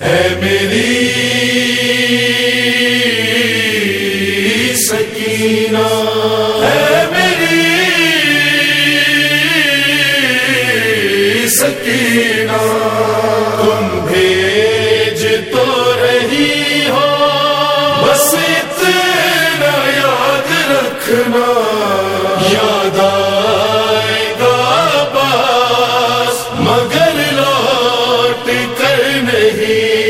ہے میری سکینہ ہے میری سکینہ نہیں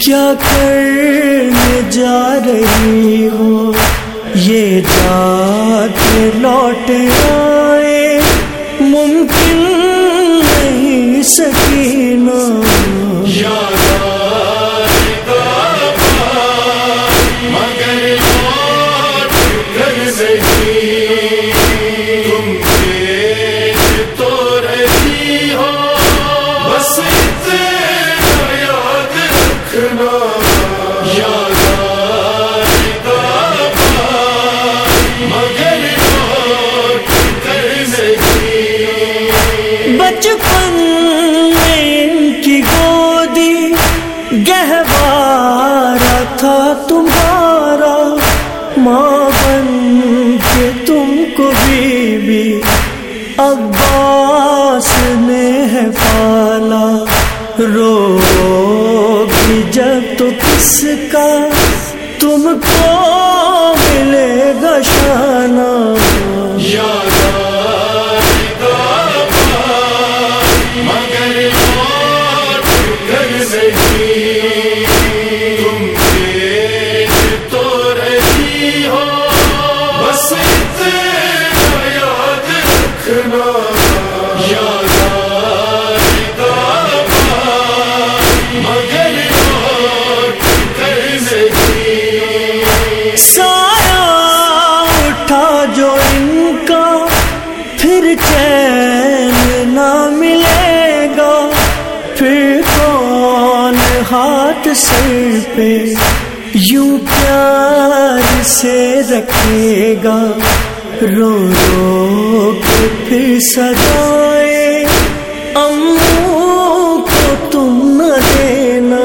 کیا کرنے جا رہی ہو؟ یہ جات لوٹ آ گہوارا تھا تمہارا، ماں بن کے تم کو بیوی، عباس نے ہے پالا۔ رو بھی جب تو کس کا پہ یوں پیار سے رکھے گا رو رو پھر سدائے امو کو تم نہ دینا۔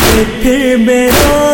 پھر میرا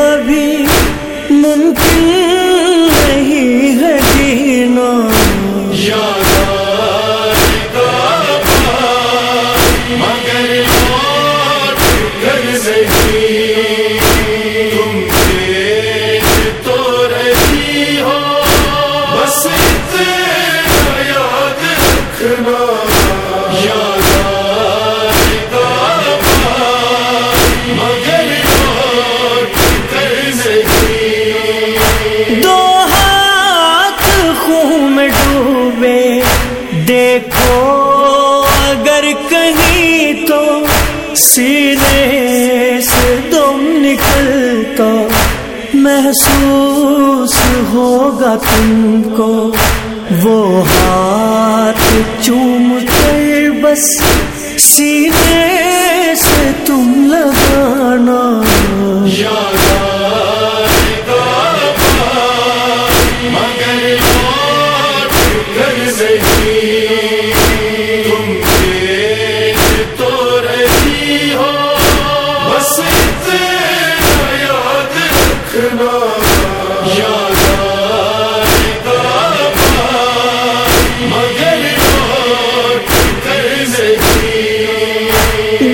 سینے سے دم نکلتا محسوس ہوگا تم کو وہ ہاتھ چوم کر بس سینے سے تم لگانا۔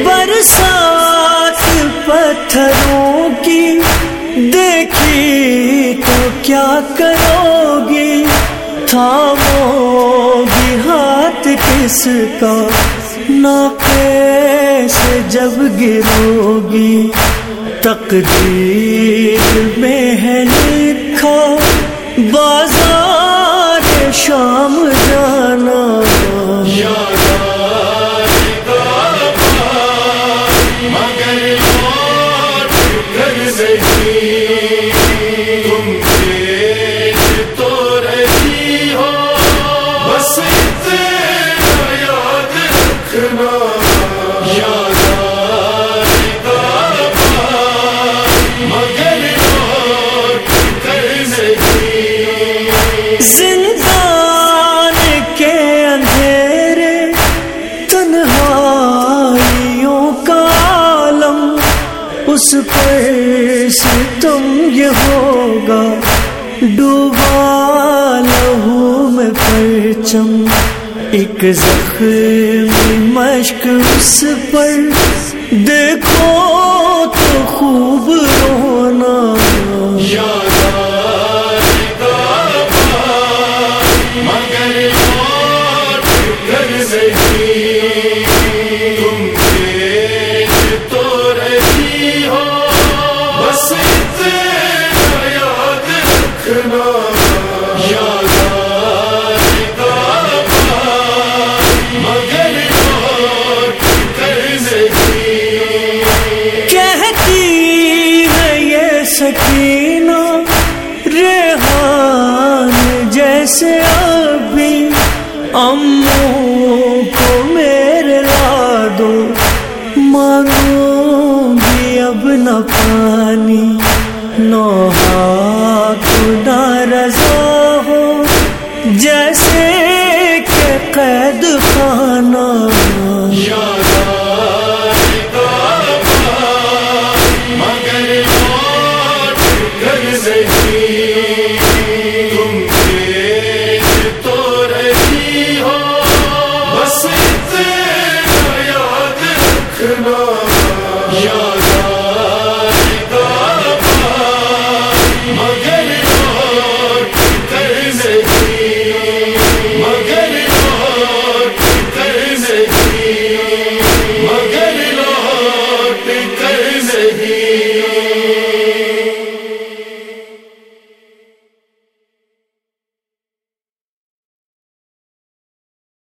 برسات پتھروں کی دیکھی تو کیا کرو گی؟ تھامو گی ہاتھ کس کا؟ ناپے سے جب گروگی، تقدیر میں ہے دیکھا بازار شام جانا زندان کے اندھیرے، تنہائیوں کا عالم، اس پر تم یہ ہوگا، ڈوبا لہو میں پرچم۔ ایک زخمی مشق اس پر، دیکھو تو خوب رونا۔ اموں کو میرے لا دو مانگوں گی اب نہ پانی نوحا یاد